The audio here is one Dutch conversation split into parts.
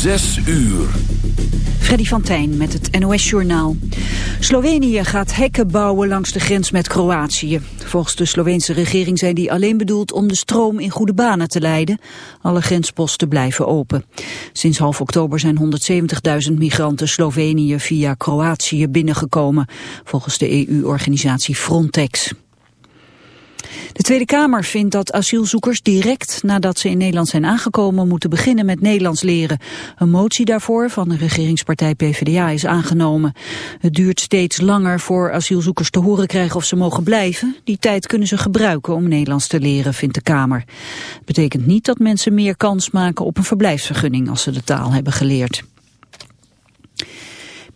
Zes uur. Freddy van Tijn met het NOS-journaal. Slovenië gaat hekken bouwen langs de grens met Kroatië. Volgens de Sloveense regering zijn die alleen bedoeld om de stroom in goede banen te leiden. Alle grensposten blijven open. Sinds half oktober zijn 170.000 migranten Slovenië via Kroatië binnengekomen. Volgens de EU-organisatie Frontex. De Tweede Kamer vindt dat asielzoekers direct nadat ze in Nederland zijn aangekomen moeten beginnen met Nederlands leren. Een motie daarvoor van de regeringspartij PvdA is aangenomen. Het duurt steeds langer voor asielzoekers te horen krijgen of ze mogen blijven. Die tijd kunnen ze gebruiken om Nederlands te leren, vindt de Kamer. Het betekent niet dat mensen meer kans maken op een verblijfsvergunning als ze de taal hebben geleerd.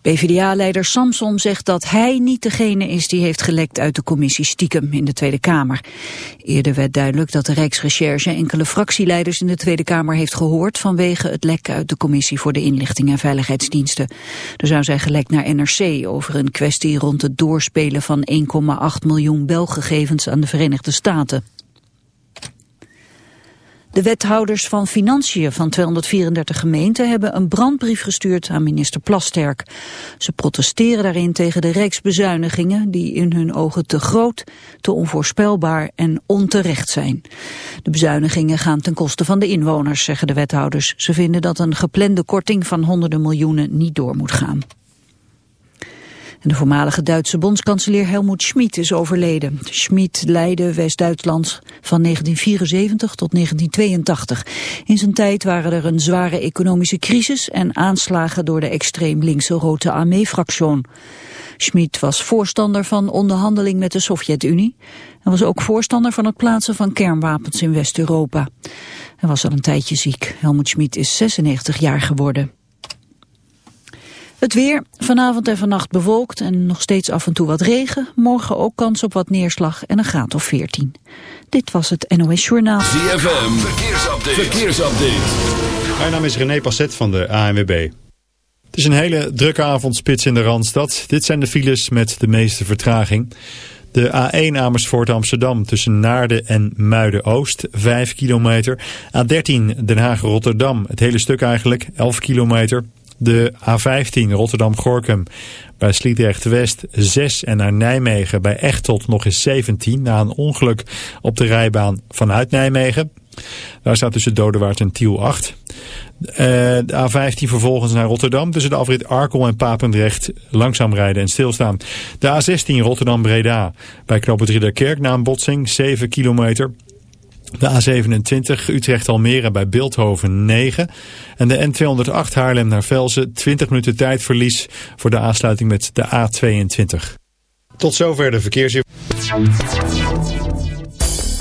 PvdA-leider Samson zegt dat hij niet degene is die heeft gelekt uit de commissie Stiekem in de Tweede Kamer. Eerder werd duidelijk dat de Rijksrecherche enkele fractieleiders in de Tweede Kamer heeft gehoord vanwege het lek uit de commissie voor de inlichting en veiligheidsdiensten. Er zou zijn gelekt naar NRC over een kwestie rond het doorspelen van 1,8 miljoen belgegevens aan de Verenigde Staten. De wethouders van Financiën van 234 gemeenten hebben een brandbrief gestuurd aan minister Plasterk. Ze protesteren daarin tegen de rijksbezuinigingen die in hun ogen te groot, te onvoorspelbaar en onterecht zijn. De bezuinigingen gaan ten koste van de inwoners, zeggen de wethouders. Ze vinden dat een geplande korting van honderden miljoenen niet door moet gaan de voormalige Duitse bondskanselier Helmut Schmid is overleden. Schmid leidde West-Duitsland van 1974 tot 1982. In zijn tijd waren er een zware economische crisis en aanslagen door de extreem linkse Rote Armee-fractie. Schmid was voorstander van onderhandeling met de Sovjet-Unie en was ook voorstander van het plaatsen van kernwapens in West-Europa. Hij was al een tijdje ziek. Helmut Schmid is 96 jaar geworden. Het weer, vanavond en vannacht bewolkt en nog steeds af en toe wat regen. Morgen ook kans op wat neerslag en een graad of 14. Dit was het NOS Journaal. ZFM, verkeersupdate. verkeersupdate. Mijn naam is René Passet van de ANWB. Het is een hele drukke avondspits in de Randstad. Dit zijn de files met de meeste vertraging. De A1 Amersfoort Amsterdam tussen Naarden en Muiden-Oost, 5 kilometer. A13 Den Haag-Rotterdam, het hele stuk eigenlijk, 11 kilometer. De A15 Rotterdam-Gorkum bij Sliedrecht-West 6 en naar Nijmegen bij Echtelt nog eens 17 na een ongeluk op de rijbaan vanuit Nijmegen. Daar staat tussen Dodewaard en Tiel 8. Uh, de A15 vervolgens naar Rotterdam tussen de afrit Arkel en Papendrecht langzaam rijden en stilstaan. De A16 Rotterdam-Breda bij Knoppen Kerk na een botsing 7 kilometer. De A27 Utrecht-Almere bij Beeldhoven 9. En de N208 Haarlem naar Velzen 20 minuten tijdverlies voor de aansluiting met de A22. Tot zover de verkeers.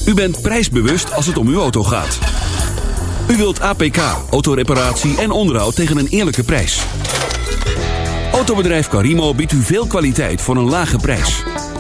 U bent prijsbewust als het om uw auto gaat. U wilt APK, autoreparatie en onderhoud tegen een eerlijke prijs. Autobedrijf Carimo biedt u veel kwaliteit voor een lage prijs.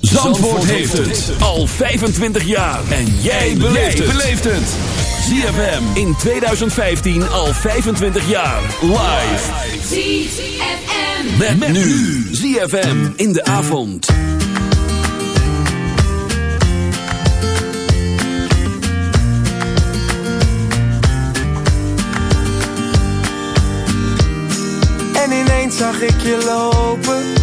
Zandvoort heeft het al 25 jaar. En jij beleeft het. ZFM in 2015 al 25 jaar. Live. ZFM. Met, met nu. ZFM in de avond. En ineens zag ik je lopen.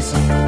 place.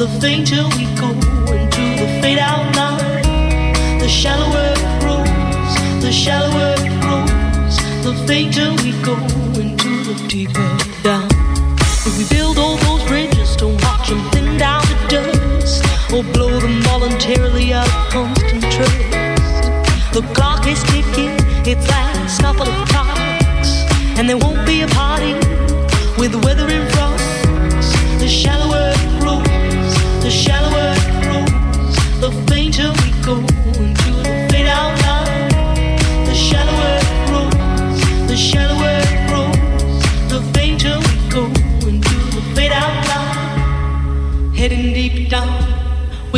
the fainter we go into the fade out line. The shallower it grows, the shallower it grows, the fainter we go into the deeper down. If we build all those bridges to watch them thin down to dust, or blow them voluntarily out of constant trust. The clock is ticking, its last couple of clocks, and there won't be a party with weather in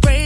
break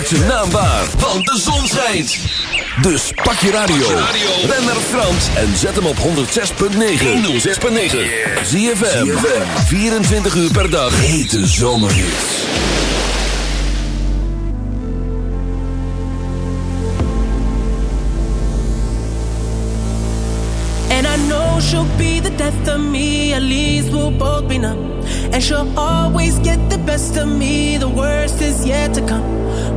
Maak zijn naam waar, want de zon schijnt. Dus pak je radio. Ben naar Frans en zet hem op 106.9. 106.9. ZFM. 24 uur per dag. Hete zomerhits. And I know she'll be the death of me, at least we'll both be numb. And she'll always get the best of me, the worst is yet to come.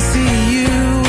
see you.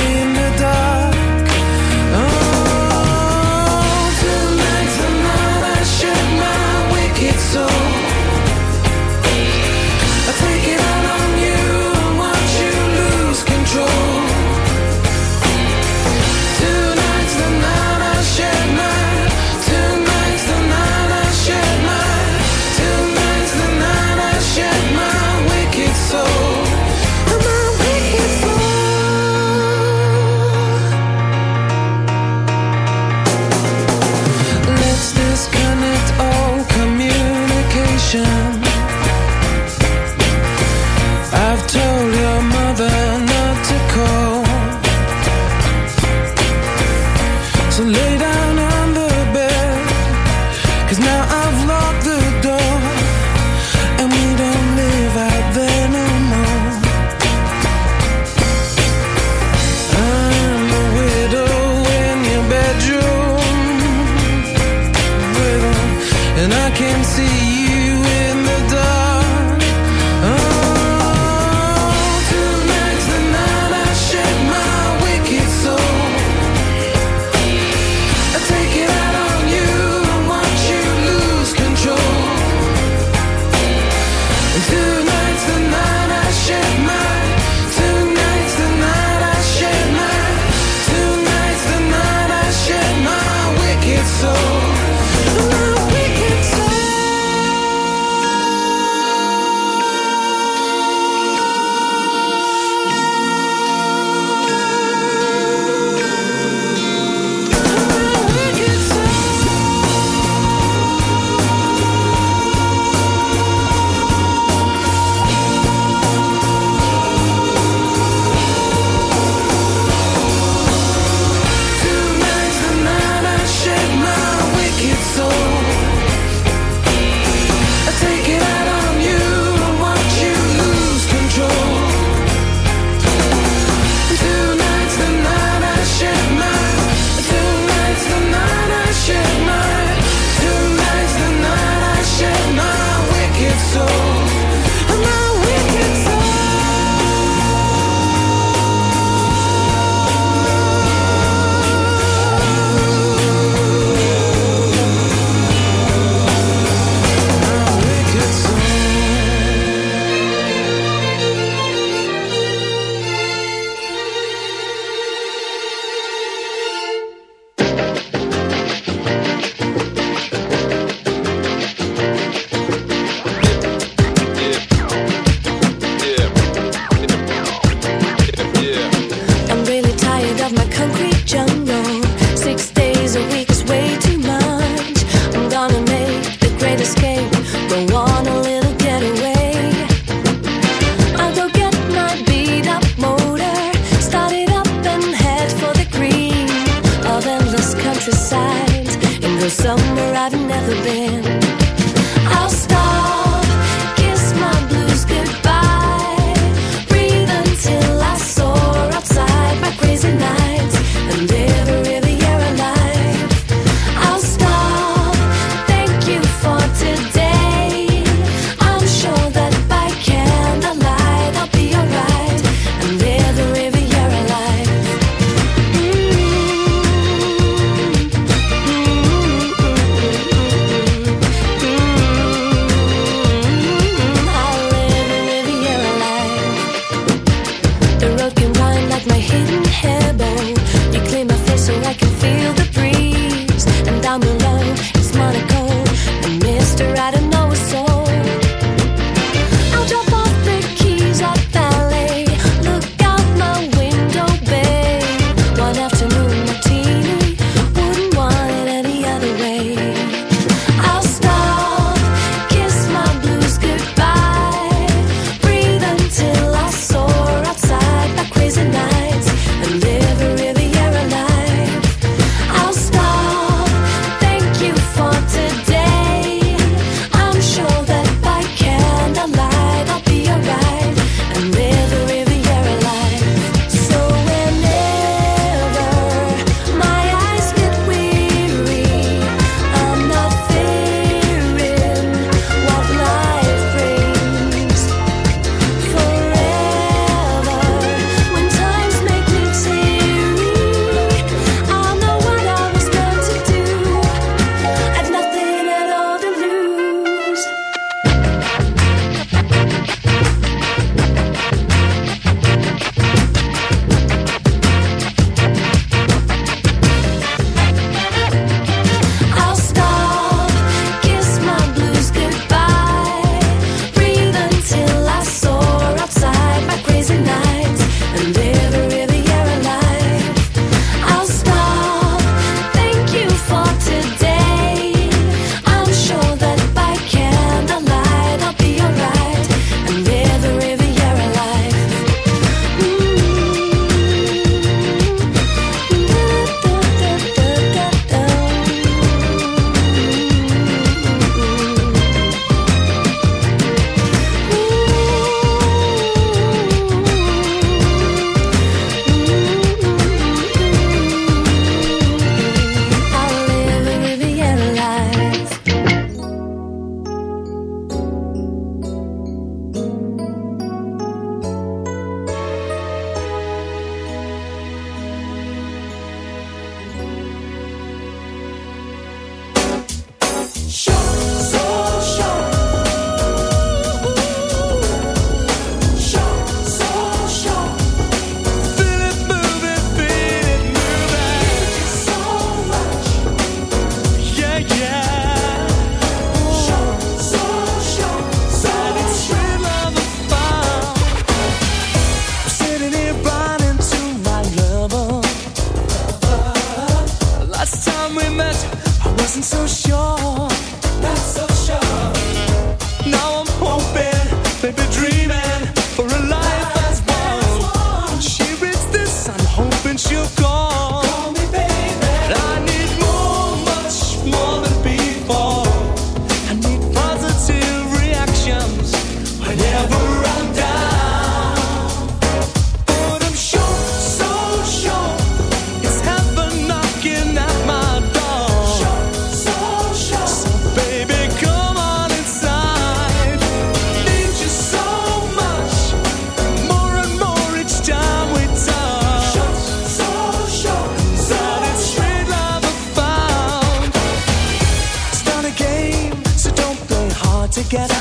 get up.